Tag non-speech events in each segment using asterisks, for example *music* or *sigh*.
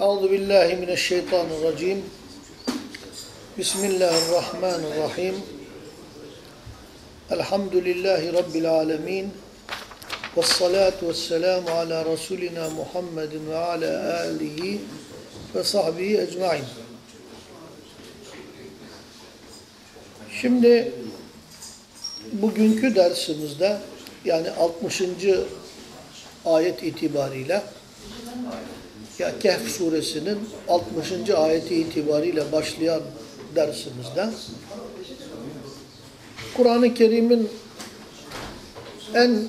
Euzu billahi mineşşeytanirracim. Bismillahirrahmanirrahim. Elhamdülillahi rabbil alamin. Ves salatu vesselamu ala rasulina Muhammedin ve ala alihi ve sahbihi ecmaîn. Şimdi bugünkü dersimizde yani 60. ayet itibariyle ya Kehf suresinin 60. ayeti itibariyle başlayan dersimizde Kur'an-ı Kerim'in en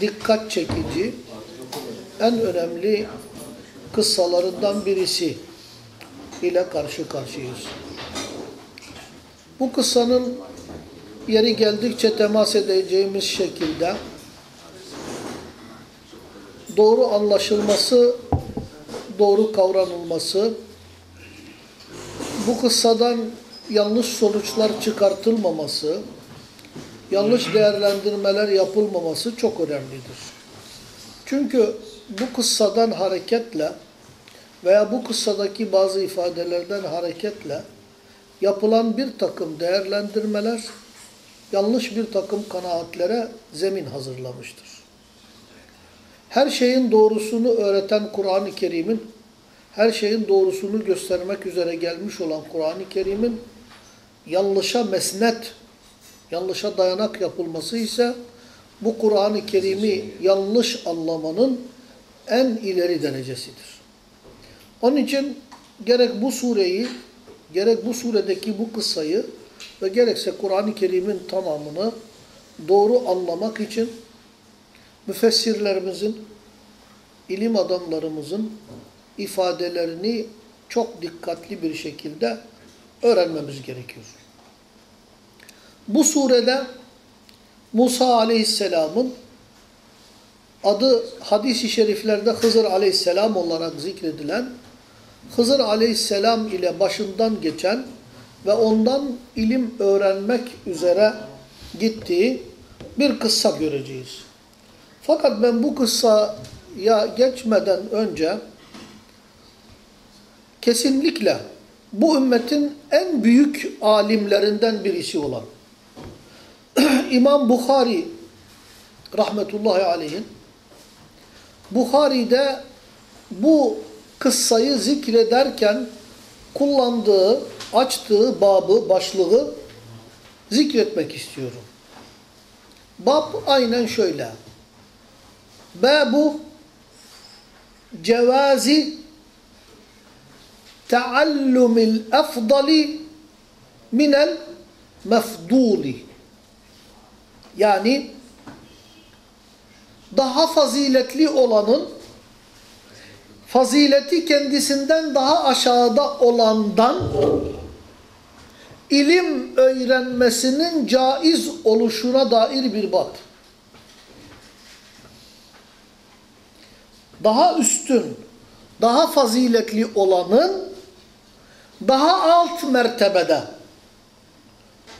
dikkat çekici, en önemli kıssalarından birisi ile karşı karşıyayız. Bu kıssanın yeri geldikçe temas edeceğimiz şekilde doğru anlaşılması, doğru kavranılması, bu kıssadan yanlış sonuçlar çıkartılmaması, yanlış değerlendirmeler yapılmaması çok önemlidir. Çünkü bu kıssadan hareketle veya bu kıssadaki bazı ifadelerden hareketle yapılan bir takım değerlendirmeler yanlış bir takım kanaatlere zemin hazırlamıştır. Her şeyin doğrusunu öğreten Kur'an-ı Kerim'in, her şeyin doğrusunu göstermek üzere gelmiş olan Kur'an-ı Kerim'in yanlışa mesnet, yanlışa dayanak yapılması ise bu Kur'an-ı Kerim'i yanlış anlamanın en ileri derecesidir. Onun için gerek bu sureyi, gerek bu suredeki bu kıssayı ve gerekse Kur'an-ı Kerim'in tamamını doğru anlamak için müfessirlerimizin, ilim adamlarımızın ifadelerini çok dikkatli bir şekilde öğrenmemiz gerekiyor. Bu surede Musa aleyhisselamın adı hadis-i şeriflerde Hızır aleyhisselam olarak zikredilen Hızır aleyhisselam ile başından geçen ve ondan ilim öğrenmek üzere gittiği bir kıssa göreceğiz. Fakat ben bu kıssaya geçmeden önce kesinlikle bu ümmetin en büyük alimlerinden birisi olan *clears throat* İmam Bukhari rahmetullahi aleyhin Bukhari'de bu kıssayı zikrederken kullandığı, açtığı babı, başlığı zikretmek istiyorum. Bab aynen şöyle. Babu cevazi taallumil afdali minel mefduli. Yani daha faziletli olanın fazileti kendisinden daha aşağıda olandan ilim öğrenmesinin caiz oluşuna dair bir bab. Daha üstün, daha faziletli olanın daha alt mertebede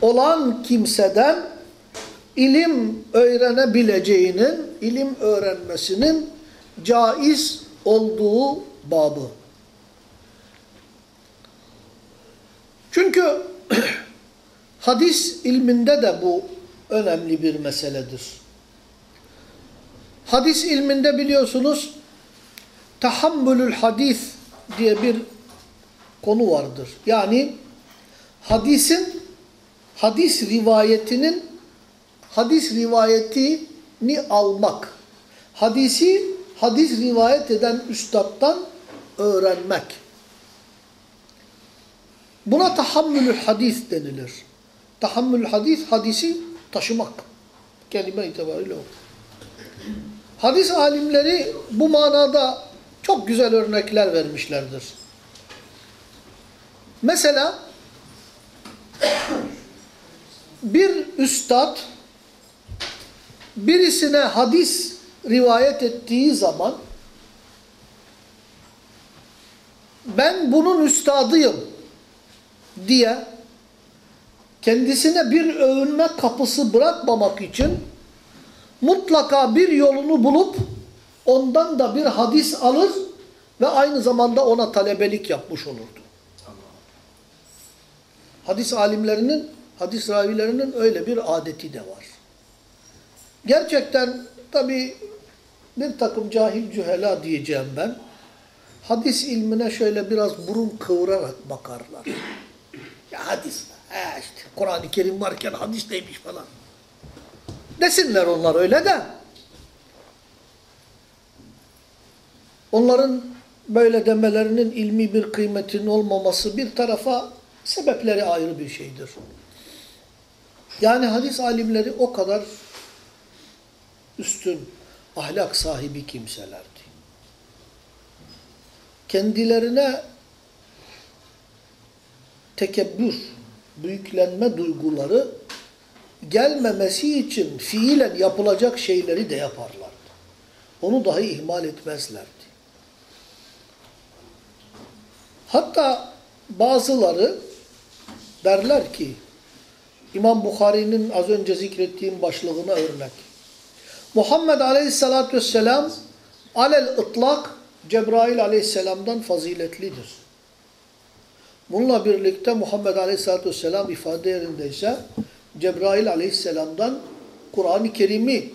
olan kimseden ilim öğrenebileceğinin, ilim öğrenmesinin caiz olduğu babı. Çünkü *clears throat* hadis ilminde de bu önemli bir meseledir. Hadis ilminde biliyorsunuz tahammülül hadis diye bir konu vardır. Yani hadisin, hadis rivayetinin, hadis rivayetini almak. Hadisi, hadis rivayet eden üstadtan öğrenmek. Buna tahammülül hadis denilir. Tahammülül hadis, hadisi taşımak. Kelime itibariyle o. Hadis alimleri bu manada çok güzel örnekler vermişlerdir. Mesela bir üstad birisine hadis rivayet ettiği zaman ben bunun üstadıyım diye kendisine bir övünme kapısı bırakmamak için mutlaka bir yolunu bulup ondan da bir hadis alır ve aynı zamanda ona talebelik yapmış olurdu. Hadis alimlerinin, hadis ravilerinin öyle bir adeti de var. Gerçekten tabi bir takım cahil cühela diyeceğim ben. Hadis ilmine şöyle biraz burun kıvırarak bakarlar. Ya hadis, he işte Kur'an-ı Kerim varken hadis neymiş falan. Desinler onlar öyle de. Onların böyle demelerinin ilmi bir kıymetinin olmaması bir tarafa sebepleri ayrı bir şeydir. Yani hadis alimleri o kadar üstün, ahlak sahibi kimselerdi. Kendilerine tekebbür, büyüklenme duyguları gelmemesi için fiilen yapılacak şeyleri de yaparlardı. Onu dahi ihmal etmezlerdi. Hatta bazıları derler ki İmam Bukhari'nin az önce zikrettiğim başlığına örnek. Muhammed Aleyhisselatü Vesselam alel ıtlak Cebrail Aleyhisselam'dan faziletlidir. Bununla birlikte Muhammed Aleyhisselatü Vesselam ifade yerindeyse Cebrail Aleyhisselam'dan Kur'an-ı Kerim'i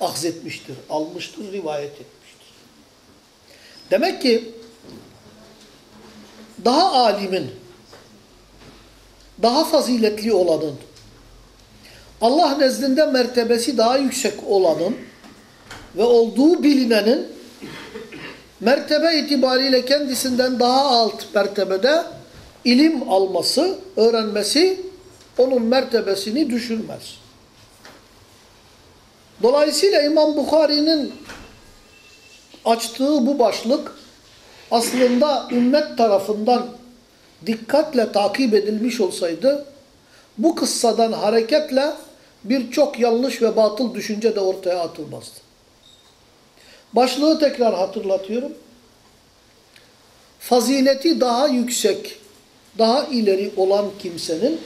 ahzetmiştir, almıştır, rivayet etmiştir. Demek ki daha alimin, daha faziletli olanın, Allah nezdinde mertebesi daha yüksek olanın ve olduğu bilinenin mertebe itibariyle kendisinden daha alt mertebede ilim alması, öğrenmesi onun mertebesini düşürmez. Dolayısıyla İmam Bukhari'nin açtığı bu başlık aslında ümmet tarafından dikkatle takip edilmiş olsaydı bu kıssadan hareketle birçok yanlış ve batıl düşünce de ortaya atılmazdı. Başlığı tekrar hatırlatıyorum. Fazileti daha yüksek, daha ileri olan kimsenin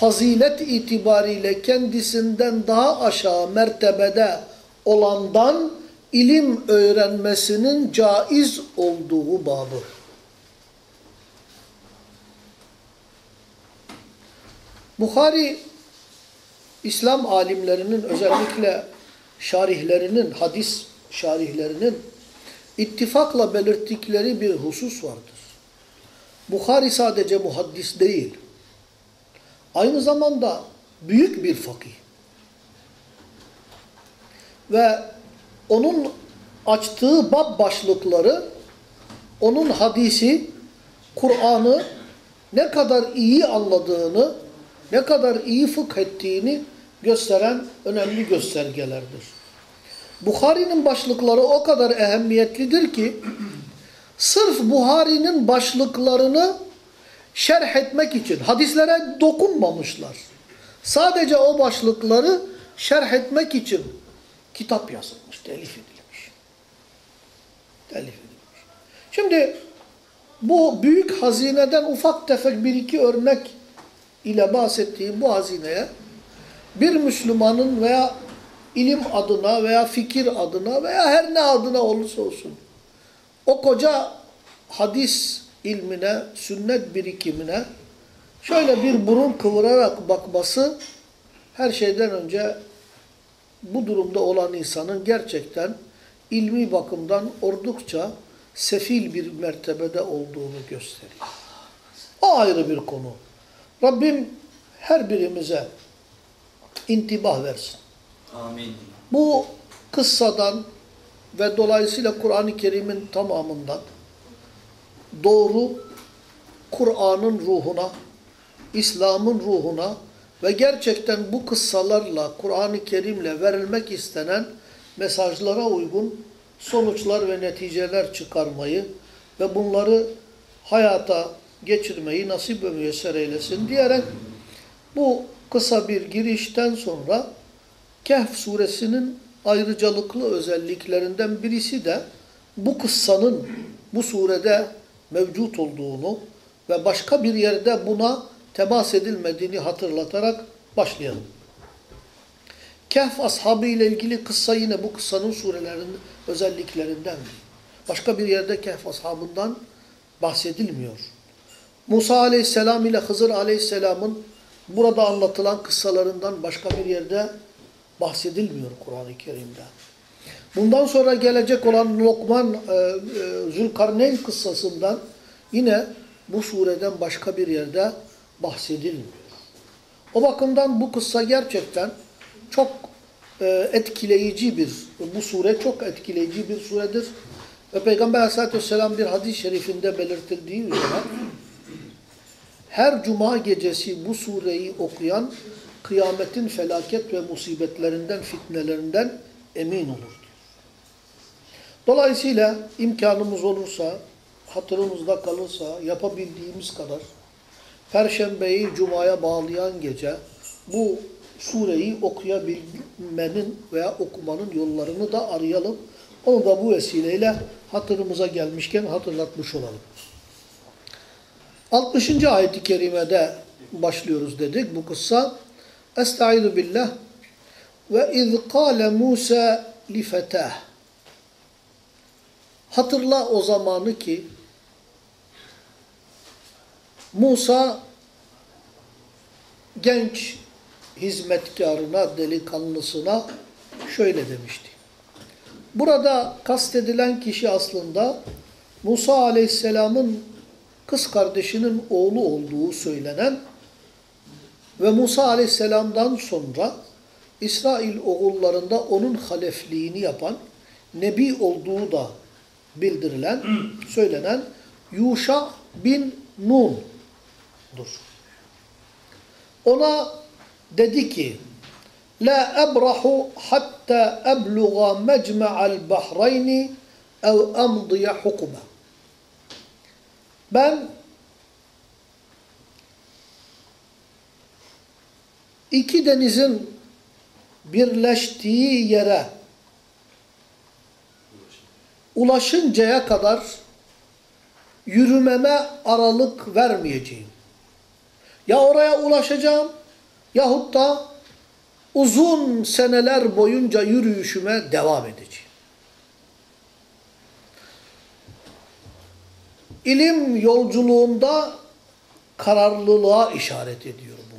fazilet itibariyle kendisinden daha aşağı mertebede olandan ilim öğrenmesinin caiz olduğu babı. Bukhari, İslam alimlerinin özellikle şarihlerinin, hadis şarihlerinin ittifakla belirttikleri bir husus vardır. Bukhari sadece muhaddis değil, aynı zamanda büyük bir fakih. Ve onun açtığı bab başlıkları, onun hadisi, Kur'an'ı ne kadar iyi anladığını, ne kadar iyi fıkh ettiğini gösteren önemli göstergelerdir. Bukhari'nin başlıkları o kadar ehemmiyetlidir ki, sırf Buhari'nin başlıklarını şerh etmek için hadislere dokunmamışlar. Sadece o başlıkları şerh etmek için kitap yazılmış, telif edilmiş. Telif edilmiş. Şimdi bu büyük hazineden ufak tefek bir iki örnek ile bahsettiğim bu hazineye bir Müslümanın veya ilim adına veya fikir adına veya her ne adına olursa olsun o koca hadis ilmine, sünnet birikimine şöyle bir burun kıvırarak bakması her şeyden önce bu durumda olan insanın gerçekten ilmi bakımdan oldukça sefil bir mertebede olduğunu gösteriyor. O ayrı bir konu. Rabbim her birimize intibah versin. Amin. Bu kıssadan ve dolayısıyla Kur'an-ı Kerim'in tamamından doğru Kur'an'ın ruhuna, İslam'ın ruhuna ve gerçekten bu kıssalarla, Kur'an-ı Kerim'le verilmek istenen mesajlara uygun sonuçlar ve neticeler çıkarmayı ve bunları hayata geçirmeyi nasip ve müyesser eylesin diyerek bu kısa bir girişten sonra Kehf suresinin ayrıcalıklı özelliklerinden birisi de bu kıssanın bu surede mevcut olduğunu ve başka bir yerde buna temas edilmediğini hatırlatarak başlayalım. Kehf ashabı ile ilgili kıssa yine bu kıssanın surelerin özelliklerinden. Başka bir yerde Kehf ashabından bahsedilmiyor. Musa aleyhisselam ile Hızır aleyhisselamın burada anlatılan kıssalarından başka bir yerde bahsedilmiyor Kur'an-ı Kerim'de. Bundan sonra gelecek olan Lokman, e, e, Zülkarneyn kıssasından yine bu sureden başka bir yerde bahsedilmiyor. O bakımdan bu kıssa gerçekten çok e, etkileyici bir, bu sure çok etkileyici bir suredir. Ve Peygamber aleyhissalatü vesselam bir hadis-i şerifinde belirtildiği üzere her cuma gecesi bu sureyi okuyan kıyametin felaket ve musibetlerinden, fitnelerinden emin olur. Dolayısıyla imkanımız olursa, hatırımızda kalırsa yapabildiğimiz kadar Perşembeyi Cuma'ya bağlayan gece bu sureyi okuyabilmenin veya okumanın yollarını da arayalım. Onu da bu vesileyle hatırımıza gelmişken hatırlatmış olalım. 60. ayet-i kerimede başlıyoruz dedik bu kıssa. Estaizu billah ve iz kâle Musa li fetah. Hatırla o zamanı ki Musa genç hizmetkarına, delikanlısına şöyle demişti. Burada kastedilen kişi aslında Musa aleyhisselamın kız kardeşinin oğlu olduğu söylenen ve Musa aleyhisselamdan sonra İsrail oğullarında onun halefliğini yapan, nebi olduğu da bildirilen, söylenen Yuşa bin Nun'dur. Ona dedi ki, La ebrahu hatta ebluğa mecma'al bahrayni ev amdiye hukuma. Ben iki denizin birleştiği yere ulaşıncaya kadar yürümeme aralık vermeyeceğim. Ya oraya ulaşacağım yahut da uzun seneler boyunca yürüyüşüme devam edeceğim. İlim yolculuğunda kararlılığa işaret ediyor bu.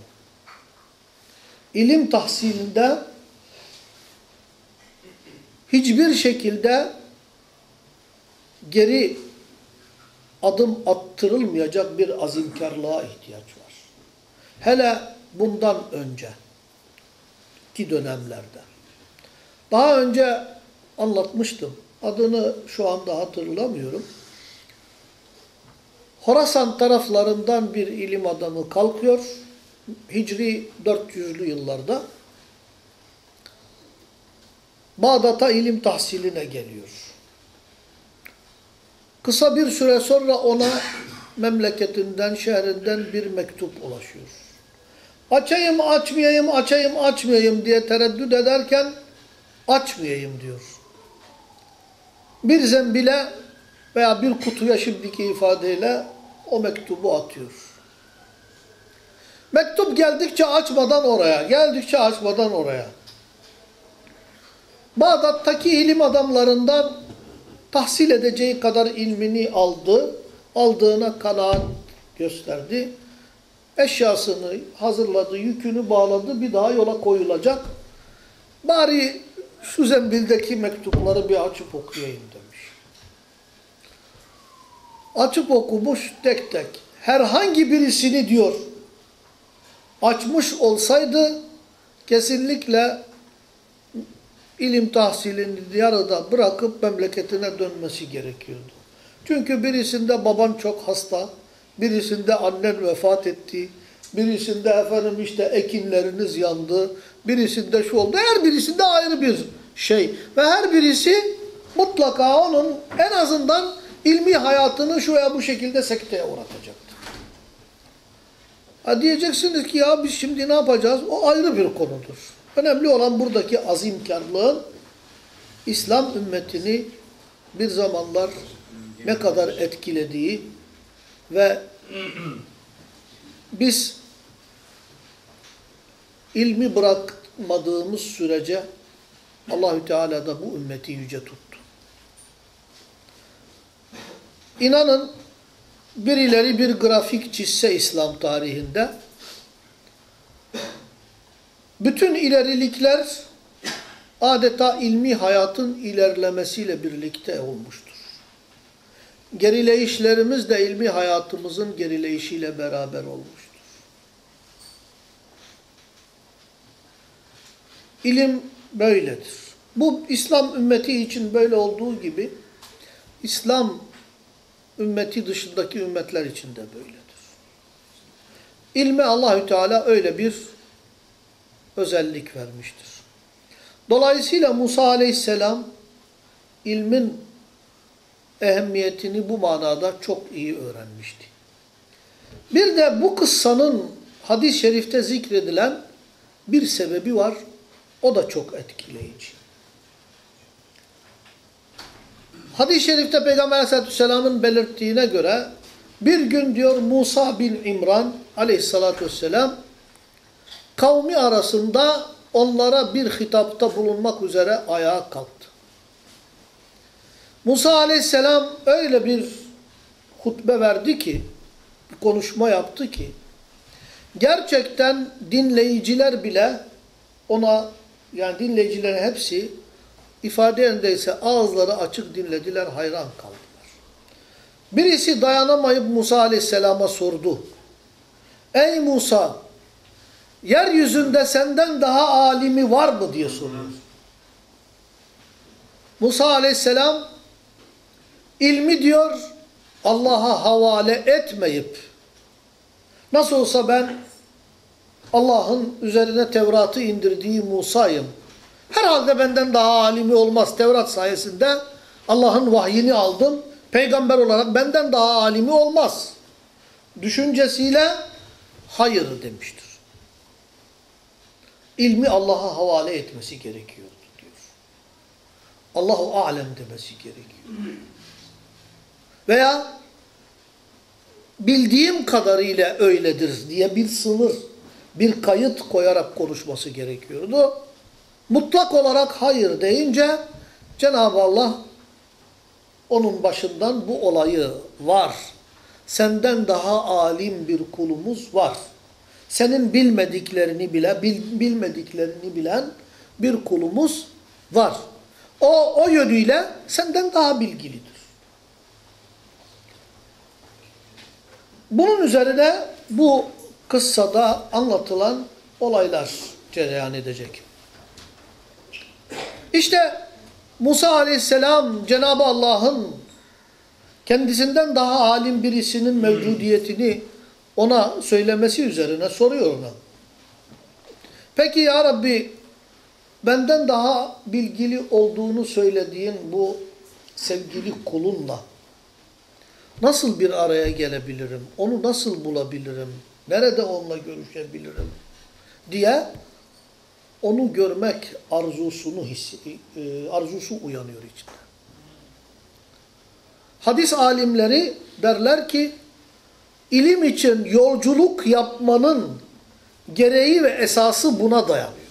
İlim tahsilinde hiçbir şekilde geri adım attırılmayacak bir azimkarlığa ihtiyaç var. Hele bundan önce ki dönemlerde. Daha önce anlatmıştım. Adını şu anda hatırlamıyorum. Horasan taraflarından bir ilim adamı kalkıyor. Hicri 400'lü yıllarda. Bağdat'a ilim tahsiline geliyor. Kısa bir süre sonra ona memleketinden, şehrinden bir mektup ulaşıyor. Açayım, açmayayım, açayım, açmayayım diye tereddüt ederken açmayayım diyor. Bir zembile veya bir kutuya şimdiki ifadeyle o mektubu atıyor. Mektup geldikçe açmadan oraya, geldikçe açmadan oraya. Bağdat'taki ilim adamlarından tahsil edeceği kadar ilmini aldı, aldığına kanaat gösterdi. Eşyasını hazırladı, yükünü bağladı, bir daha yola koyulacak. Bari şu zembildeki mektupları bir açıp okuyayım demiş. Açıp okumuş tek tek. Herhangi birisini diyor, açmış olsaydı kesinlikle ilim tahsilini yarıda bırakıp memleketine dönmesi gerekiyordu. Çünkü birisinde baban çok hasta, birisinde annen vefat etti, birisinde efendim işte ekinleriniz yandı, birisinde şu oldu. Her birisinde ayrı bir şey. Ve her birisi mutlaka onun en azından ilmi hayatını şu veya bu şekilde sekteye uğratacaktır. Ha diyeceksiniz ki ya biz şimdi ne yapacağız? O ayrı bir konudur. Önemli olan buradaki azimkarlığın İslam ümmetini bir zamanlar ne kadar etkilediği ve *clears throat* biz ilmi bırakmadığımız sürece Allahü Teala da bu ümmeti yüce tuttu. İnanın birileri bir grafik çizse İslam tarihinde bütün ilerilikler adeta ilmi hayatın ilerlemesiyle birlikte olmuştur. Gerileyişlerimiz de ilmi hayatımızın gerileyişiyle beraber olmuştur. İlim böyledir. Bu İslam ümmeti için böyle olduğu gibi İslam ümmeti dışındaki ümmetler için de böyledir. İlme Allahü Teala öyle bir özellik vermiştir. Dolayısıyla Musa Aleyhisselam ilmin ehemmiyetini bu manada çok iyi öğrenmişti. Bir de bu kıssanın hadis-i şerifte zikredilen bir sebebi var. O da çok etkileyici. Hadis-i şerifte Peygamber Aleyhisselatü Vesselam'ın belirttiğine göre bir gün diyor Musa bin İmran Aleyhisselatü Vesselam kavmi arasında onlara bir hitapta bulunmak üzere ayağa kalktı. Musa Aleyhisselam öyle bir hutbe verdi ki, bir konuşma yaptı ki, gerçekten dinleyiciler bile ona, yani dinleyicilerin hepsi ifade yerindeyse ağızları açık dinlediler, hayran kaldılar. Birisi dayanamayıp Musa Aleyhisselam'a sordu. Ey Musa, yeryüzünde senden daha alimi var mı diye soruyor. Musa Aleyhisselam ilmi diyor Allah'a havale etmeyip nasıl olsa ben Allah'ın üzerine Tevrat'ı indirdiği Musa'yım. Herhalde benden daha alimi olmaz. Tevrat sayesinde Allah'ın vahyini aldım. Peygamber olarak benden daha alimi olmaz. Düşüncesiyle hayır demiştir. İlmi Allah'a havale etmesi gerekiyordu diyor. Allahu alem demesi gerekiyor. Veya bildiğim kadarıyla öyledir diye bir sınır, bir kayıt koyarak konuşması gerekiyordu. Mutlak olarak hayır deyince Cenab-ı Allah onun başından bu olayı var. Senden daha alim bir kulumuz var. Senin bilmediklerini bile, bil, bilmediklerini bilen bir kulumuz var. O, o yönüyle senden daha bilgilidir. Bunun üzerine bu kıssada anlatılan olaylar cereyan edecek. İşte Musa aleyhisselam Cenab-ı Allah'ın kendisinden daha alim birisinin mevcudiyetini ona söylemesi üzerine soruyor ona. Peki ya Rabbi benden daha bilgili olduğunu söylediğin bu sevgili kulunla nasıl bir araya gelebilirim? Onu nasıl bulabilirim? Nerede onunla görüşebilirim? diye onu görmek arzusunu hissi, e, arzusu uyanıyor içinde. Hadis alimleri derler ki ilim için yolculuk yapmanın gereği ve esası buna dayanıyor.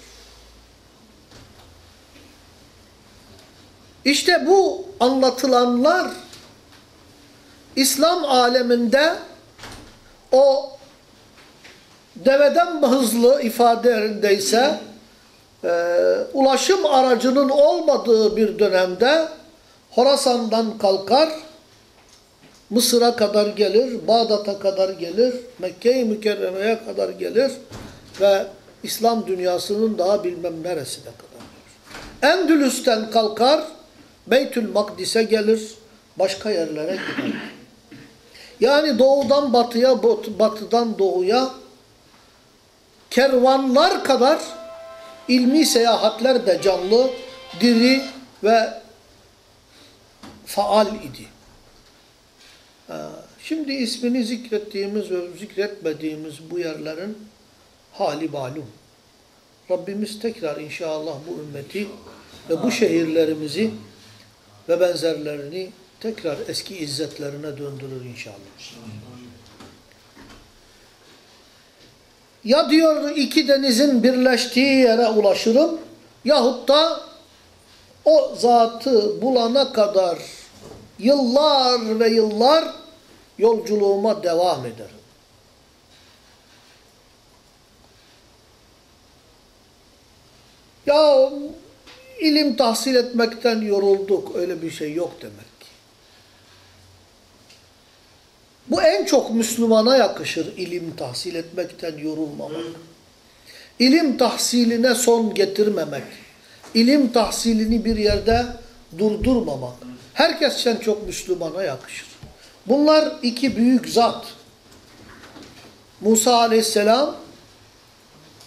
İşte bu anlatılanlar İslam aleminde o deveden hızlı ifadelerindeyse e, ulaşım aracının olmadığı bir dönemde Horasan'dan kalkar, Mısır'a kadar gelir, Bağdat'a kadar gelir, Mekke-i Mükerreme'ye kadar gelir ve İslam dünyasının daha bilmem neresine kadar gelir. Endülüs'ten kalkar, Beytül Makdis'e gelir, başka yerlere gider. Yani doğudan batıya, batıdan doğuya kervanlar kadar ilmi seyahatler de canlı, diri ve faal idi. Şimdi ismini zikrettiğimiz ve zikretmediğimiz bu yerlerin hali malum. Rabbimiz tekrar inşallah bu ümmeti ve bu şehirlerimizi ve benzerlerini tekrar eski izzetlerine döndürür inşallah. Ya diyor iki denizin birleştiği yere ulaşırım yahut da o zatı bulana kadar yıllar ve yıllar yolculuğuma devam ederim. Ya ilim tahsil etmekten yorulduk. Öyle bir şey yok demek ki. Bu en çok Müslümana yakışır ilim tahsil etmekten yorulmamak. İlim tahsiline son getirmemek. İlim tahsilini bir yerde durdurmamak. Herkesten çok Müslümana yakışır. Bunlar iki büyük zat. Musa aleyhisselam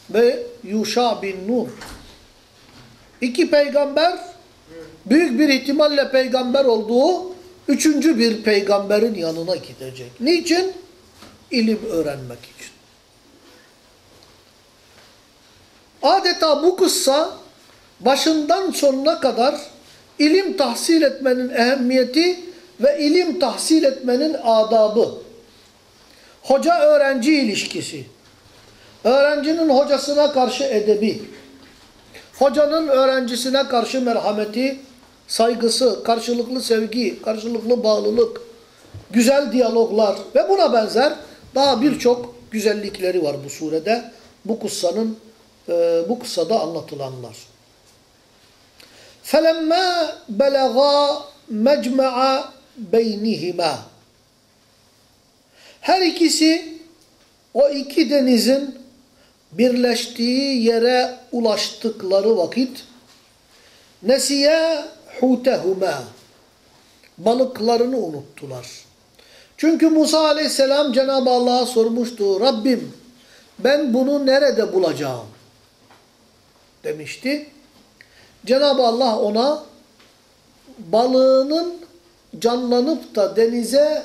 ve Yuşa bin Nun. İki peygamber büyük bir ihtimalle peygamber olduğu üçüncü bir peygamberin yanına gidecek. Niçin? İlim öğrenmek için. Adeta bu kıssa başından sonuna kadar ilim tahsil etmenin ehemmiyeti ve ilim tahsil etmenin adabı, hoca-öğrenci ilişkisi, öğrencinin hocasına karşı edebi, hocanın öğrencisine karşı merhameti, saygısı, karşılıklı sevgi, karşılıklı bağlılık, güzel diyaloglar ve buna benzer daha birçok güzellikleri var bu surede. Bu kıssanın e, bu kıssada anlatılanlar. فَلَمَّا بَلَغَا مَجْمَعَ بَيْنِهِمَا Her ikisi o iki denizin birleştiği yere ulaştıkları vakit nesiye hutehuma balıklarını unuttular. Çünkü Musa aleyhisselam Cenab-ı Allah'a sormuştu. Rabbim ben bunu nerede bulacağım? Demişti. Cenab-ı Allah ona balığının canlanıp da denize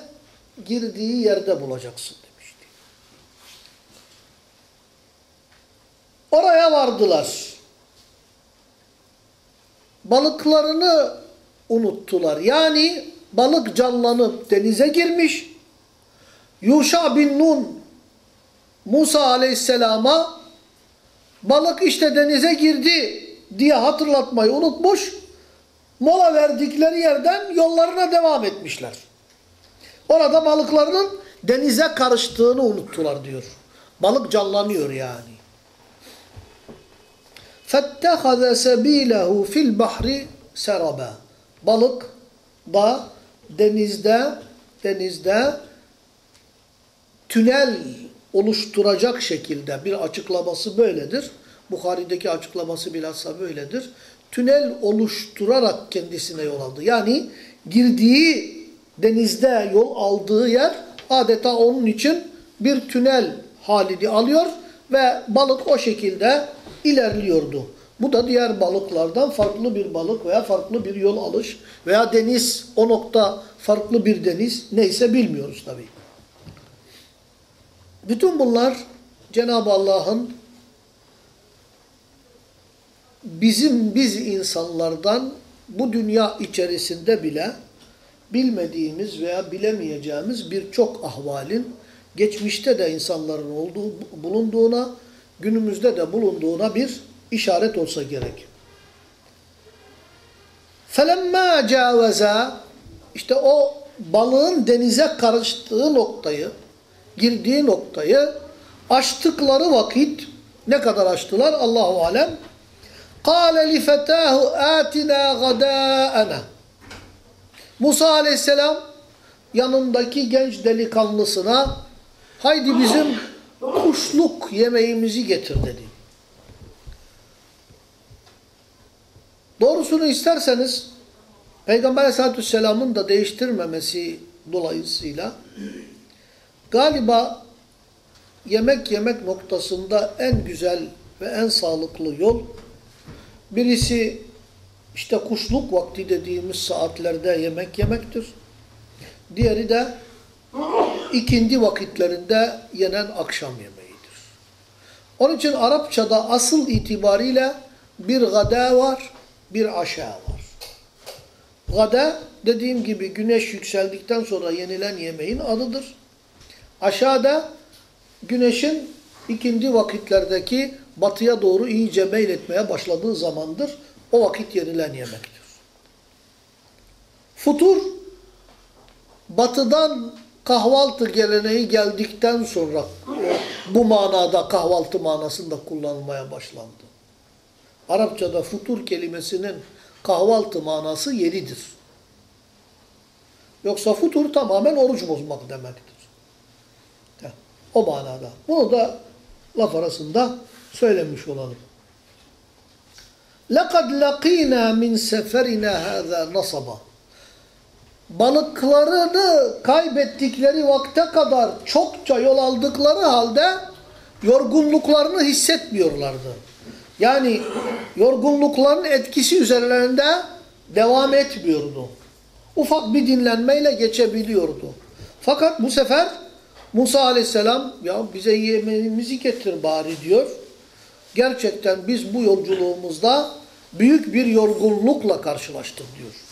girdiği yerde bulacaksın demişti. Oraya vardılar. Balıklarını unuttular. Yani balık canlanıp denize girmiş. Yuşa bin Nun Musa aleyhisselama balık işte denize girdi diye hatırlatmayı unutmuş. Mola verdikleri yerden yollarına devam etmişler. Orada balıklarının denize karıştığını unuttular diyor. Balık canlanıyor yani. فَاتَّخَذَ سَب۪يلَهُ fil bahri seraba. Balık da denizde denizde tünel oluşturacak şekilde bir açıklaması böyledir. Bukhari'deki açıklaması bilhassa böyledir. Tünel oluşturarak kendisine yol aldı. Yani girdiği denizde yol aldığı yer adeta onun için bir tünel halini alıyor ve balık o şekilde ilerliyordu. Bu da diğer balıklardan farklı bir balık veya farklı bir yol alış veya deniz o nokta farklı bir deniz neyse bilmiyoruz tabii. Bütün bunlar Cenab-ı Allah'ın bizim biz insanlardan bu dünya içerisinde bile bilmediğimiz veya bilemeyeceğimiz birçok ahvalin geçmişte de insanların olduğu bulunduğuna, günümüzde de bulunduğuna bir işaret olsa gerek. فَلَمَّا جَاوَزَا işte o balığın denize karıştığı noktayı, girdiği noktayı açtıkları vakit ne kadar açtılar Allahu alem قَالَ لِفَتَاهُ آتِنَا غَدَاءَنَا Musa aleyhisselam yanındaki genç delikanlısına haydi bizim kuşluk yemeğimizi getir dedi. Doğrusunu isterseniz Peygamber aleyhissalatü vesselamın da değiştirmemesi dolayısıyla galiba yemek yemek noktasında en güzel ve en sağlıklı yol birisi işte kuşluk vakti dediğimiz saatlerde yemek yemektir. Diğeri de ikindi vakitlerinde yenen akşam yemeğidir. Onun için Arapçada asıl itibariyle bir gada var, bir aşağı var. Gada dediğim gibi güneş yükseldikten sonra yenilen yemeğin adıdır. Aşağıda güneşin ikindi vakitlerdeki batıya doğru iyice meyletmeye başladığı zamandır. O vakit yenilen yemektir. Futur batıdan kahvaltı geleneği geldikten sonra bu manada kahvaltı manasında kullanılmaya başlandı. Arapçada futur kelimesinin kahvaltı manası yeridir. Yoksa futur tamamen oruç bozmak demektir. O manada. Bunu da laf arasında söylemiş olalım. لَقَدْ لَقِينَا مِنْ سَفَرِنَا هَذَا نَصَبًا Balıklarını kaybettikleri vakte kadar çokça yol aldıkları halde yorgunluklarını hissetmiyorlardı. Yani yorgunlukların etkisi üzerlerinde devam etmiyordu. Ufak bir dinlenmeyle geçebiliyordu. Fakat bu sefer Musa aleyhisselam ya bize yemeğimizi getir bari diyor. Gerçekten biz bu yolculuğumuzda büyük bir yorgunlukla karşılaştık diyor.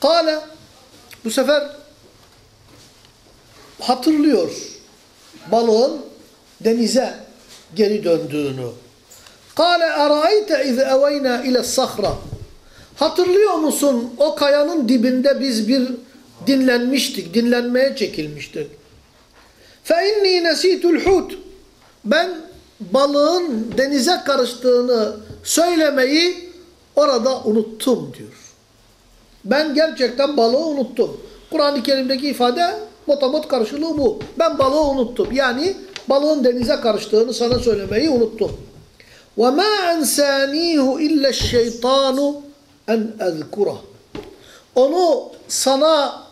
Kale bu sefer hatırlıyor balığın denize geri döndüğünü. Kale erayte iz eveyna ile sahra. Hatırlıyor musun o kayanın dibinde biz bir dinlenmiştik, dinlenmeye çekilmiştik. Fe inni nesitul hut. Ben balığın denize karıştığını söylemeyi orada unuttum diyor. Ben gerçekten balığı unuttum. Kur'an-ı Kerim'deki ifade motamot karşılığı bu. Ben balığı unuttum. Yani balığın denize karıştığını sana söylemeyi unuttum. وَمَا أَنْسَانِيهُ اِلَّا الشَّيْطَانُ اَنْ اَذْكُرَهُ Onu sana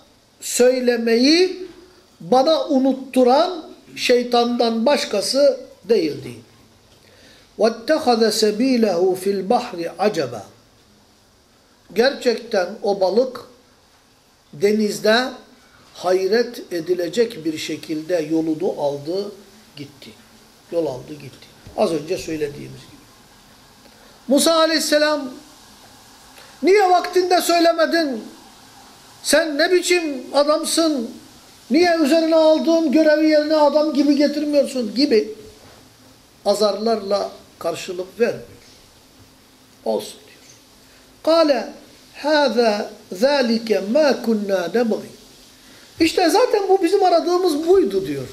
söylemeyi bana unutturan şeytandan başkası değildi. وَاتَّخَذَ سَب۪يلَهُ fil bahri acaba. Gerçekten o balık denizde hayret edilecek bir şekilde yolunu aldı, gitti. Yol aldı, gitti. Az önce söylediğimiz gibi. Musa aleyhisselam niye vaktinde söylemedin? Sen ne biçim adamsın? Niye üzerine aldığın görevi yerine adam gibi getirmiyorsun gibi azarlarla karşılık vermiyor. Olsun. Kale hâzâ zâlike mâ kunnâ nebği. İşte zaten bu bizim aradığımız buydu diyor.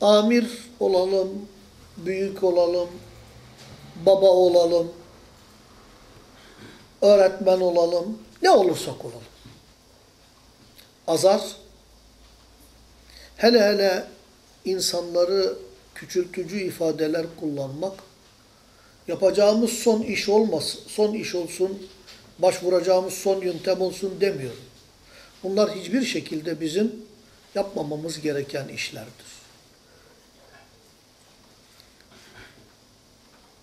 Amir olalım, büyük olalım, baba olalım, öğretmen olalım, ne olursak olalım. Azar, hele hele insanları küçültücü ifadeler kullanmak, yapacağımız son iş olmasın, son iş olsun, başvuracağımız son yöntem olsun demiyorum. Bunlar hiçbir şekilde bizim yapmamamız gereken işlerdir.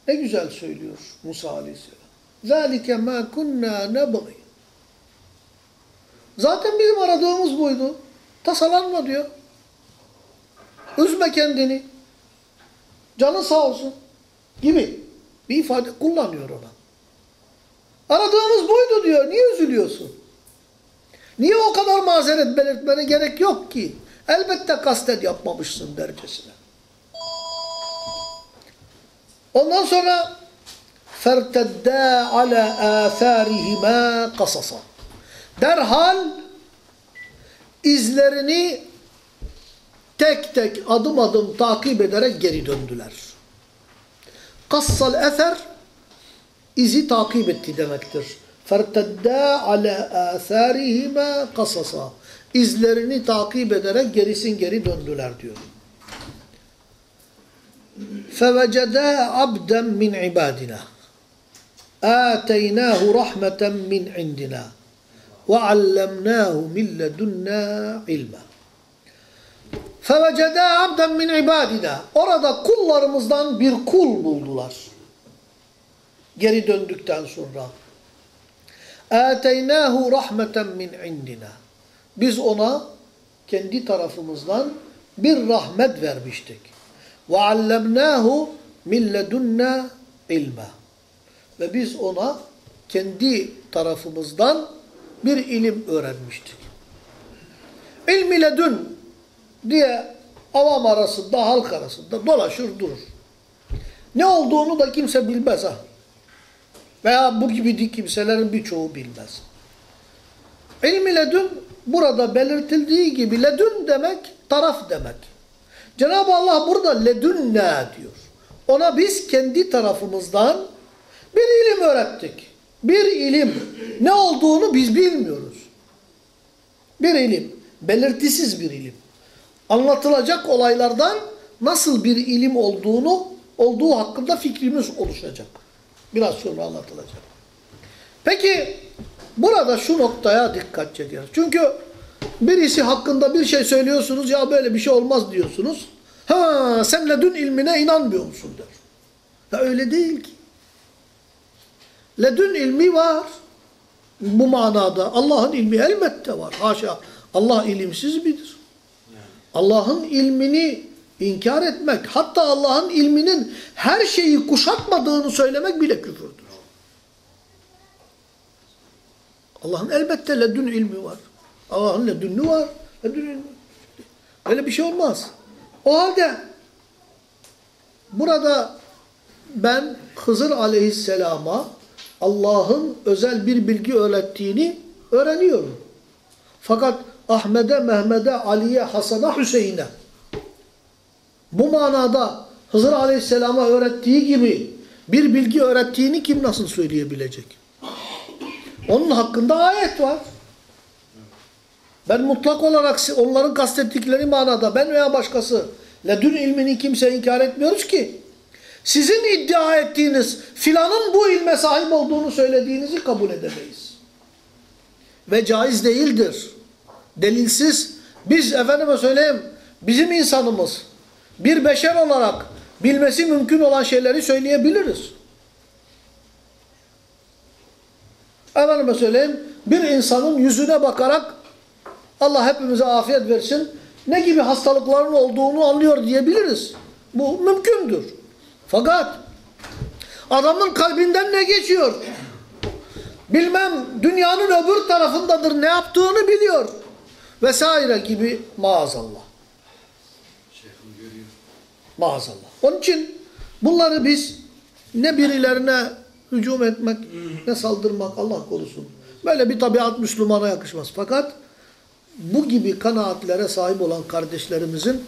Ne güzel söylüyor Musa Aleyhisselam. ذَٰلِكَ مَا كُنَّا نَبْغِي Zaten bizim aradığımız buydu. Tasalanma diyor. Üzme kendini. Canı sağ olsun. Gibi bir ifade kullanıyor ona. Aradığımız buydu diyor. Niye üzülüyorsun? Niye o kadar mazeret belirtmene gerek yok ki? Elbette kastet yapmamışsın dercesine. Ondan sonra فَارْتَدَّا عَلَى آثَارِهِمَا قَصَصًا Derhal izlerini tek tek adım adım takip ederek geri döndüler. Kassal eser izi takip etti demektir. Ferteddâ ale âsârihime kasasa. İzlerini takip ederek gerisin geri döndüler diyor. Fevecedâ abden min ibadina. Âteynâhu rahmeten min indina. Ve allemnâhu min ledunna ilmâ. فَوَجَدَا عَبْدًا مِنْ عِبَادِنَا Orada kullarımızdan bir kul buldular. Geri döndükten sonra. آتَيْنَاهُ رَحْمَةً مِنْ عِنْدِنَا Biz ona kendi tarafımızdan bir rahmet vermiştik. وَعَلَّمْنَاهُ مِنْ لَدُنَّا ilma. Ve biz ona kendi tarafımızdan bir ilim öğrenmiştik. İlmi ledün diye avam arasında, halk arasında dolaşır durur. Ne olduğunu da kimse bilmez ha. Veya bu gibi kimselerin birçoğu bilmez. İlmi ledün burada belirtildiği gibi ledün demek taraf demek. Cenab-ı Allah burada ledün ne diyor. Ona biz kendi tarafımızdan bir ilim öğrettik. Bir ilim. Ne olduğunu biz bilmiyoruz. Bir ilim. Belirtisiz bir ilim. Anlatılacak olaylardan nasıl bir ilim olduğunu olduğu hakkında fikrimiz oluşacak. Biraz sonra anlatılacak. Peki burada şu noktaya dikkat çekiyoruz. Çünkü birisi hakkında bir şey söylüyorsunuz ya böyle bir şey olmaz diyorsunuz. Ha sen ledün ilmine inanmıyor musun der. Ya öyle değil ki. Ledün ilmi var. Bu manada Allah'ın ilmi elbette var. Haşa. Allah ilimsiz midir? Allah'ın ilmini inkar etmek, hatta Allah'ın ilminin her şeyi kuşatmadığını söylemek bile küfürdür. Allah'ın elbette ledün ilmi var. Allah'ın ledünlü var. Ledün ilmi. Öyle bir şey olmaz. O halde burada ben Hızır aleyhisselama Allah'ın özel bir bilgi öğrettiğini öğreniyorum. Fakat Ahmet'e, Mehmet'e, Ali'ye, Hasan'a, Hüseyin'e bu manada Hızır Aleyhisselam'a öğrettiği gibi bir bilgi öğrettiğini kim nasıl söyleyebilecek? Onun hakkında ayet var. Ben mutlak olarak onların kastettikleri manada ben veya başkası ledün ilmini kimse inkar etmiyoruz ki. Sizin iddia ettiğiniz filanın bu ilme sahip olduğunu söylediğinizi kabul edemeyiz. Ve caiz değildir. Delilsiz biz efendime söyleyeyim bizim insanımız bir beşer olarak bilmesi mümkün olan şeyleri söyleyebiliriz. Efendime söyleyeyim bir insanın yüzüne bakarak Allah hepimize afiyet versin ne gibi hastalıkların olduğunu anlıyor diyebiliriz. Bu mümkündür. Fakat adamın kalbinden ne geçiyor? Bilmem dünyanın öbür tarafındadır ne yaptığını biliyor. Vesaire gibi maazallah. Maazallah. Onun için bunları biz ne birilerine hücum etmek ne saldırmak Allah korusun. Böyle bir tabiat Müslümana yakışmaz. Fakat bu gibi kanaatlere sahip olan kardeşlerimizin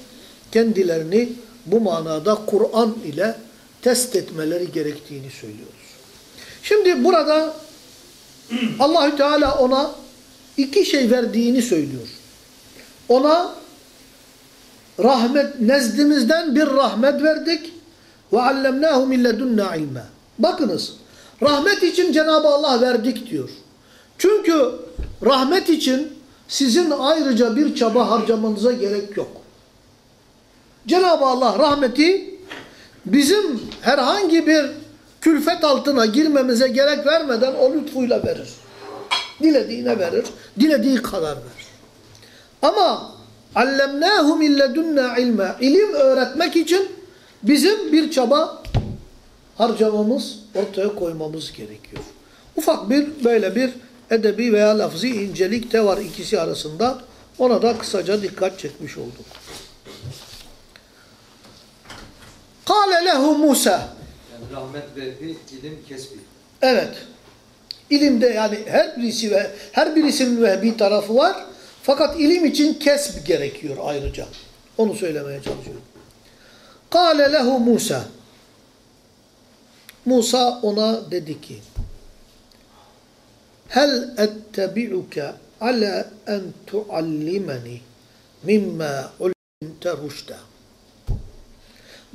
kendilerini bu manada Kur'an ile test etmeleri gerektiğini söylüyoruz. Şimdi burada Allahü Teala ona iki şey verdiğini söylüyor. Ona rahmet nezdimizden bir rahmet verdik ve allemnahu min ledunna ilma. Bakınız rahmet için Cenab-ı Allah verdik diyor. Çünkü rahmet için sizin ayrıca bir çaba harcamanıza gerek yok. Cenab-ı Allah rahmeti bizim herhangi bir külfet altına girmemize gerek vermeden o lütfuyla verir. Dilediğine verir, dilediği kadar verir. Ama allemnâhu min ledunna ilme ilim öğretmek için bizim bir çaba harcamamız, ortaya koymamız gerekiyor. Ufak bir böyle bir edebi veya lafzi incelik de var ikisi arasında. Ona da kısaca dikkat çekmiş olduk. Kale lehu Musa. Yani rahmet vehbi, ilim kesbi. Evet. İlimde yani her birisi ve her birisinin vehbi tarafı var. Fakat ilim için kesb gerekiyor ayrıca. Onu söylemeye çalışıyorum. Kale lehu Musa. Musa ona dedi ki Hel ettebi'uke ala en tuallimeni mimma ulimte rüşte.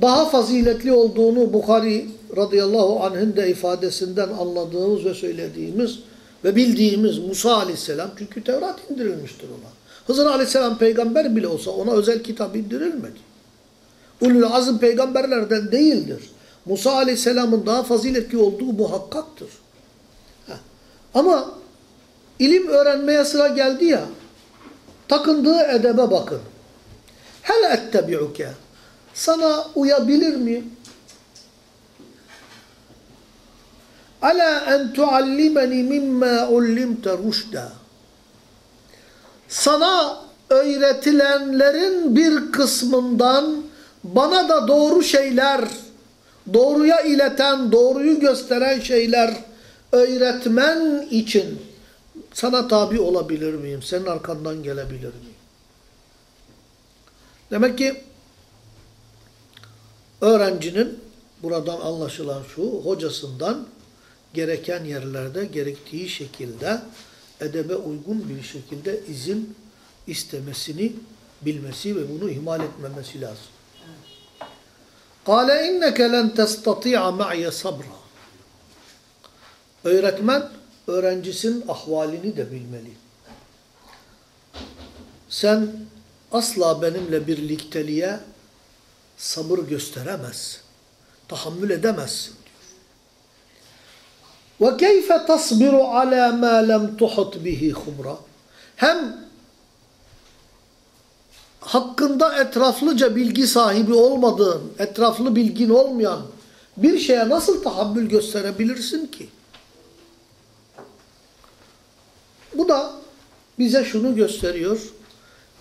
Daha faziletli olduğunu Bukhari radıyallahu anh'ın da ifadesinden anladığımız ve söylediğimiz ve bildiğimiz Musa aleyhisselam çünkü Tevrat indirilmiştir ona. Hızır aleyhisselam peygamber bile olsa ona özel kitap indirilmedi. Ulul azım peygamberlerden değildir. Musa aleyhisselamın daha faziletli olduğu muhakkaktır. Heh. Ama ilim öğrenmeye sıra geldi ya, takındığı edebe bakın. Hel ettebi'uke. Sana uyabilir miyim? Ala en tuallimeni mimma ullimte rüşda. Sana öğretilenlerin bir kısmından bana da doğru şeyler, doğruya ileten, doğruyu gösteren şeyler öğretmen için sana tabi olabilir miyim? Senin arkandan gelebilir miyim? Demek ki öğrencinin buradan anlaşılan şu, hocasından gereken yerlerde gerektiği şekilde edebe uygun bir şekilde izin istemesini bilmesi ve bunu ihmal etmemesi lazım. Kale inneke len testati'a ma'ye sabra. Öğretmen öğrencisinin ahvalini de bilmeli. Sen asla benimle birlikteliğe sabır gösteremezsin. Tahammül edemezsin وَكَيْفَ تَصْبِرُ عَلَى مَا لَمْ تُحَطْ بِهِ خُبْرًا Hem hakkında etraflıca bilgi sahibi olmadığın, etraflı bilgin olmayan bir şeye nasıl tahammül gösterebilirsin ki? Bu da bize şunu gösteriyor.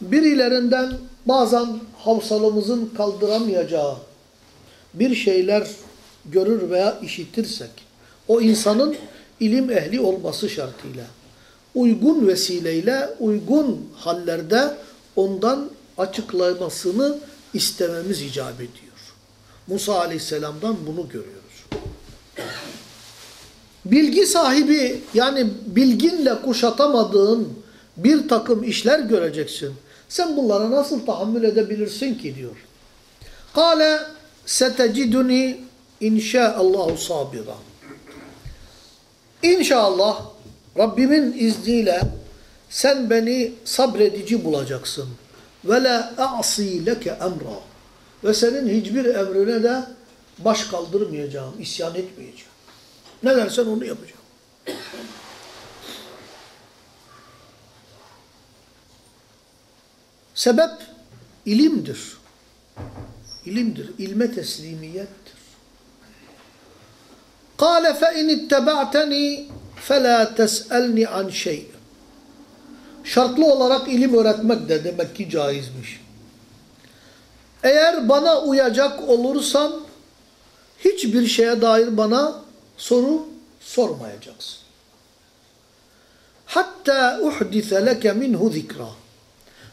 Birilerinden bazen havsalımızın kaldıramayacağı bir şeyler görür veya işitirsek, o insanın ilim ehli olması şartıyla, uygun vesileyle, uygun hallerde ondan açıklamasını istememiz icap ediyor. Musa aleyhisselamdan bunu görüyoruz. Bilgi sahibi yani bilginle kuşatamadığın bir takım işler göreceksin. Sen bunlara nasıl tahammül edebilirsin ki diyor. Kale seteciduni inşaallahu sabira. İnşallah Rabbimin izniyle sen beni sabredici bulacaksın. Ve la a'si leke emra. Ve senin hiçbir emrine de baş kaldırmayacağım, isyan etmeyeceğim. Ne dersen onu yapacağım. Sebep ilimdir. İlimdir, ilme teslimiyettir. قَالَ فَاِنِ اتَّبَعْتَنِي فَلَا تَسْأَلْنِ عَنْ شَيْءٍ Şartlı olarak ilim öğretmek de demek ki caizmiş. Eğer bana uyacak olursan hiçbir şeye dair bana soru sormayacaksın. Hatta uhdise leke minhu zikra.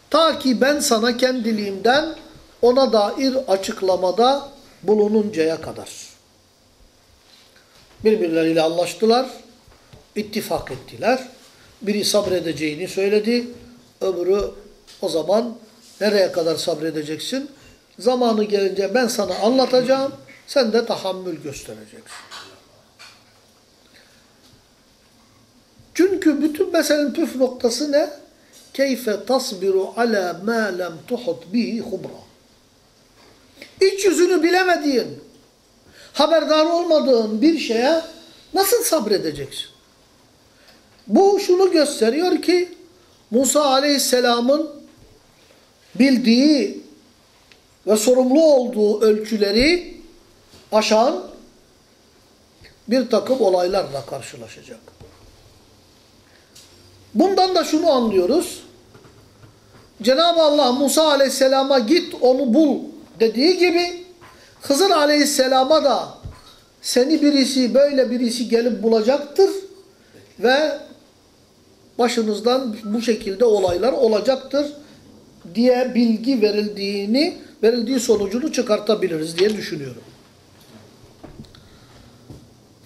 Ta ki ben sana kendiliğimden ona dair açıklamada bulununcaya kadar. Birbirleriyle anlaştılar, ittifak ettiler. Biri sabredeceğini söyledi, öbürü o zaman nereye kadar sabredeceksin? Zamanı gelince ben sana anlatacağım, sen de tahammül göstereceksin. Çünkü bütün meselenin püf noktası ne? Keyfe tasbiru ala ma lem tuhut bihi hubra. İç yüzünü bilemediğin, haberdar olmadığın bir şeye nasıl sabredeceksin? Bu şunu gösteriyor ki Musa aleyhisselamın bildiği ve sorumlu olduğu ölçüleri aşan bir takım olaylarla karşılaşacak. Bundan da şunu anlıyoruz. Cenab-ı Allah Musa aleyhisselama git onu bul dediği gibi Hızır aleyhisselama da seni birisi böyle birisi gelip bulacaktır ve başınızdan bu şekilde olaylar olacaktır diye bilgi verildiğini, verildiği sonucunu çıkartabiliriz diye düşünüyorum.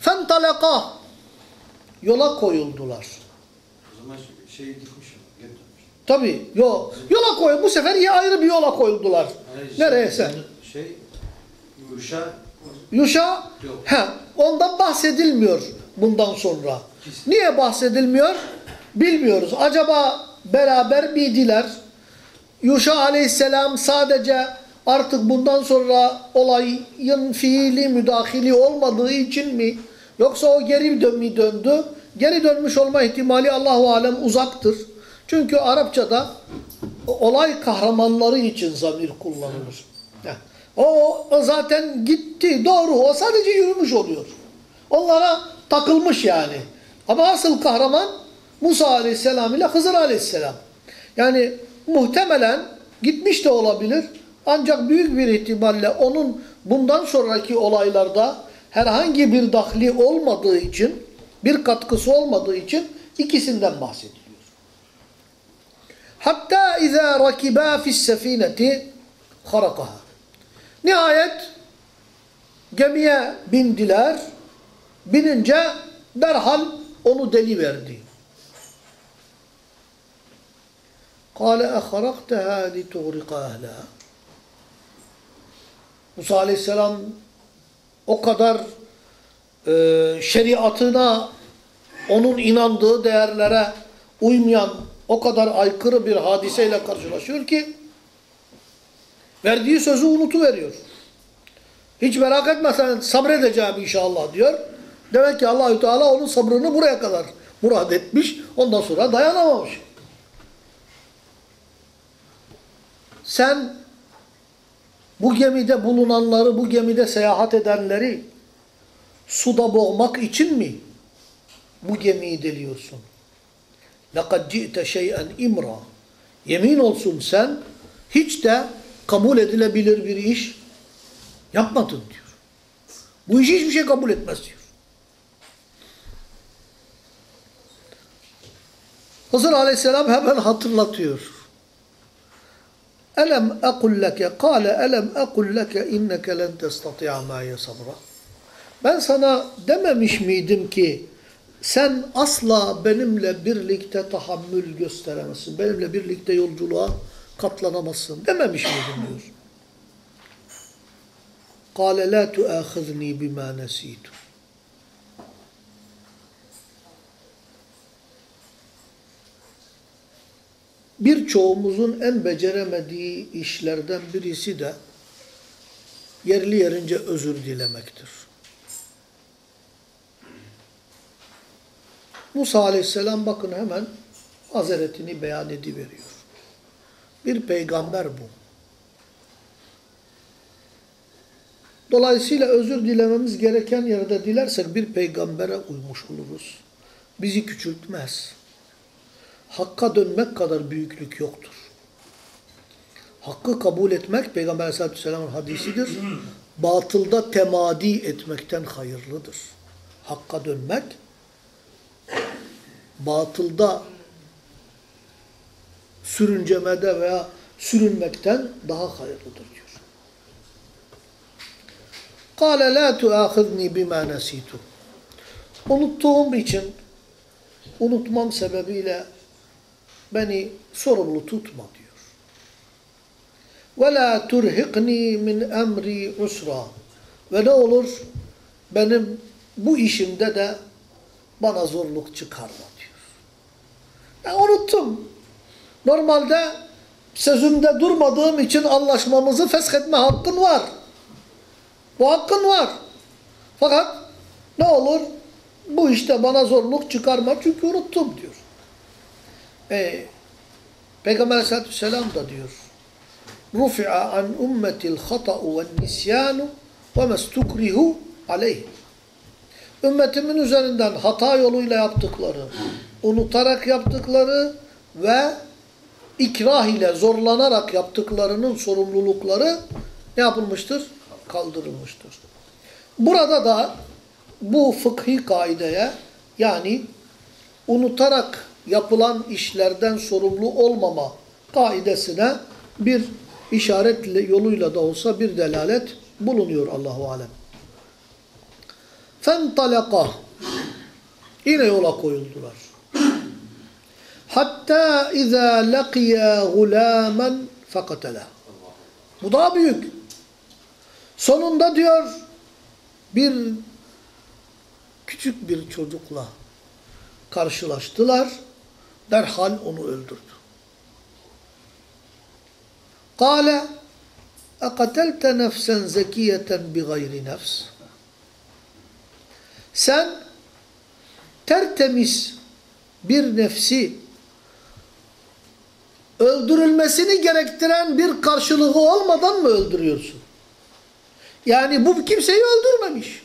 Fentalaka yola koyuldular. O zaman şey gitmiş. Tabii, yo, yola koy. Bu sefer ya ayrı bir yola koyuldular. Yani Nereyse. Şey, Yuşa Yuşa, Yok. he, ondan bahsedilmiyor bundan sonra. Niye bahsedilmiyor? Bilmiyoruz. Acaba beraber miydiler? Yuşa aleyhisselam sadece artık bundan sonra olayın fiili müdahili olmadığı için mi? Yoksa o geri dön mi döndü? Geri dönmüş olma ihtimali Allahu alem uzaktır. Çünkü Arapçada olay kahramanları için zamir kullanılır. Heh. O, o zaten gitti doğru o sadece yürümüş oluyor. Onlara takılmış yani. Ama asıl kahraman Musa aleyhisselam ile Hızır aleyhisselam. Yani muhtemelen gitmiş de olabilir Ancak büyük bir ihtimalle onun bundan sonraki olaylarda herhangi bir dahli olmadığı için, bir katkısı olmadığı için ikisinden bahsediliyor. Hatta izâ rakibâ fissefineti harakaha. Nihayet gemiye bindiler. Binince derhal onu deli verdi. قال أخرقتها لتغرق أهلها Musa Aleyhisselam o kadar e, şeriatına, onun inandığı değerlere uymayan o kadar aykırı bir hadiseyle karşılaşıyor ki verdiği sözü unutuveriyor. Hiç merak etme sen sabredeceğim inşallah diyor. Demek ki Allahü Teala onun sabrını buraya kadar murad etmiş. Ondan sonra dayanamamış. Sen bu gemide bulunanları, bu gemide seyahat edenleri suda boğmak için mi bu gemiyi deliyorsun? لَقَدْ جِئْتَ شَيْئًا اِمْرًا Yemin olsun sen hiç de kabul edilebilir bir iş yapmadın diyor. Bu işi hiçbir şey kabul etmez diyor. Hızır Aleyhisselam hemen hatırlatıyor. Elem ekul leke kâle elem ekul leke inneke len testati'a mâye sabra. Ben sana dememiş miydim ki sen asla benimle birlikte tahammül gösteremezsin. Benimle birlikte yolculuğa katlanamazsın. Dememiş miydim diyor. Kâle lâ tuâkhidnî bimâ nesîtu. birçoğumuzun en beceremediği işlerden birisi de yerli yerince özür dilemektir. Musa aleyhisselam bakın hemen mazeretini beyan ediveriyor. Bir peygamber bu. Dolayısıyla özür dilememiz gereken yerde dilersek bir peygambere uymuş oluruz. Bizi küçültmez. Hakka dönmek kadar büyüklük yoktur. Hakkı kabul etmek Peygamber aleyhissalatü vesselamın hadisidir. Batılda temadi etmekten hayırlıdır. Hakka dönmek batılda sürüncemede veya sürünmekten daha hayırlıdır diyor. قَالَ لَا تُؤَخِذْنِي بِمَا نَسِيتُ Unuttuğum için, unutmam sebebiyle beni sorumlu tutma diyor. وَلَا تُرْهِقْنِي مِنْ اَمْرِي عُسْرًا Ve ne olur benim bu işimde de bana zorluk çıkarma diyor. Ben unuttum. Normalde sözümde durmadığım için anlaşmamızı feshetme hakkın var. Bu hakkın var. Fakat ne olur bu işte bana zorluk çıkarma çünkü unuttum diyor. E, Peygamber aleyhissalatü vesselam da diyor. Rufi'a an ummetil hata'u ve nisyanu ve mestukrihu aleyh. Ümmetimin üzerinden hata yoluyla yaptıkları, unutarak yaptıkları ve ikrah ile zorlanarak yaptıklarının sorumlulukları ne yapılmıştır? Kaldırılmıştır. Burada da bu fıkhi kaideye yani unutarak yapılan işlerden sorumlu olmama kaidesine bir işaret yoluyla da olsa bir delalet bulunuyor Allahu alem. Fentalaka yine yola koyuldular. Hatta iza laqiya gulamen fakatela. Bu daha büyük. Sonunda diyor bir küçük bir çocukla karşılaştılar. Derhal onu öldürdü. Kale اَقَتَلْتَ نَفْسًا زَكِيَةً بِغَيْرِ nefs. Sen tertemiz bir nefsi öldürülmesini gerektiren bir karşılığı olmadan mı öldürüyorsun? Yani bu kimseyi öldürmemiş.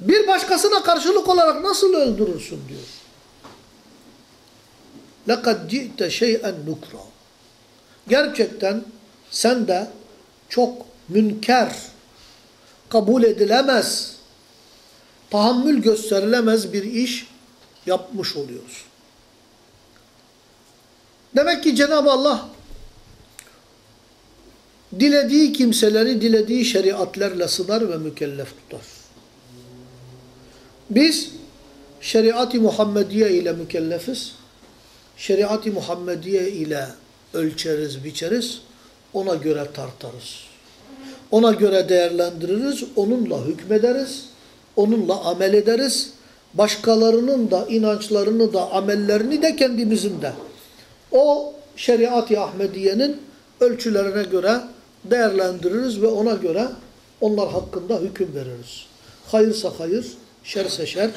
Bir başkasına karşılık olarak nasıl öldürürsün diyor. لَقَدْ جِئْتَ شَيْئًا نُكْرًا Gerçekten sen de çok münker, kabul edilemez, tahammül gösterilemez bir iş yapmış oluyoruz. Demek ki Cenab-ı Allah dilediği kimseleri dilediği şeriatlerle sınar ve mükellef tutar. Biz şeriat-ı Muhammediye ile mükellefiz. Şeriat-ı Muhammediye ile ölçeriz, biçeriz. Ona göre tartarız. Ona göre değerlendiririz. Onunla hükmederiz. Onunla amel ederiz. Başkalarının da inançlarını da amellerini de kendimizin de o şeriat-ı Ahmediye'nin ölçülerine göre değerlendiririz ve ona göre onlar hakkında hüküm veririz. Hayırsa hayır, şerse şer,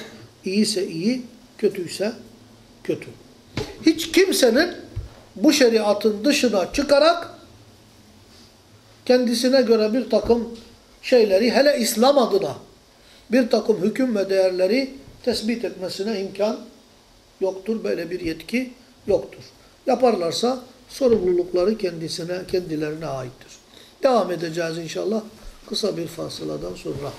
iyiyse iyi, kötüyse kötü. Hiç kimsenin bu şeriatın dışına çıkarak kendisine göre bir takım şeyleri hele İslam adına bir takım hüküm ve değerleri tespit etmesine imkan yoktur. Böyle bir yetki yoktur. Yaparlarsa sorumlulukları kendisine, kendilerine aittir. Devam edeceğiz inşallah kısa bir fasıladan sonra.